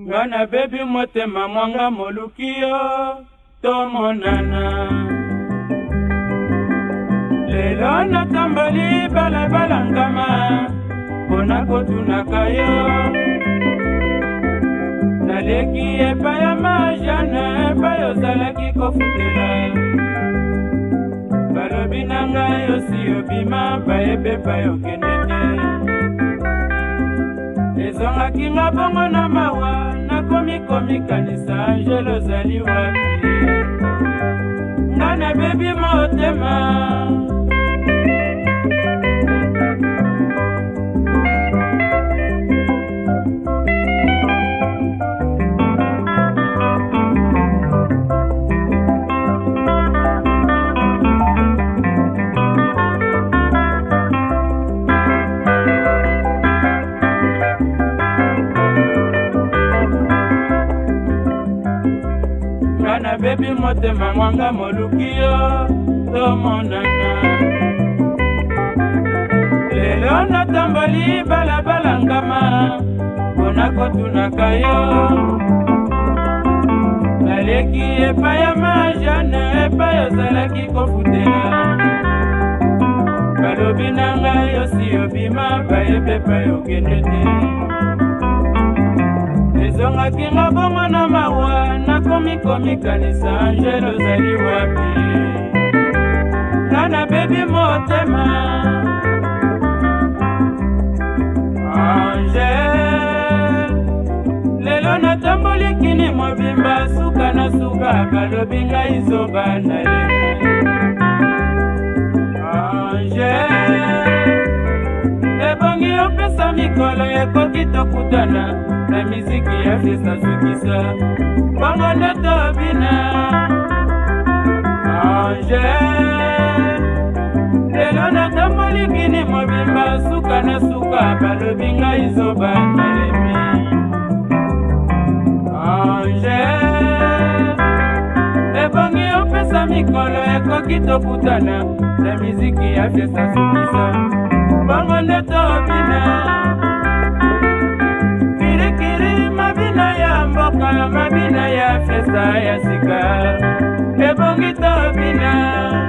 nga nabebi motema mwanga moluki yo tomonana lelo natamboli balabala ngama mpo na kotunaka yo naleki epai ya majane epai ozalaki kofutela balobi na ngai osi obima bayebepa yokende bakangaki nga bongo na mawa nakomi komikanisa angele ozali wapi nga nabebi motema nabebi motema mwanga moluki yo tomonana lelo natamboli balabala ngama mpona kotunaka yo naleki epai ya majane epai ozalaki kofutela balobi na ngai osi obima bayebepa yokende te nazongaki mabongo na mawa nakomi komikanisa angele ozali wapi nga nabebi motema angele lelo natamboli kini mobimba suka na suka balobi ngai zoba na ye angele ebongi opesa mikolo ekoki tokutana miziki ya sisa sukisa bango nde tobina ange lelo natambolikini mobimba suka na suka balobi ngai zoba nalemi ange ebongi opesa mikolo ekoki tokutana na miziki ya fiesta sukisa bango nde tobina mabina ya festa ya sika ebongi tobina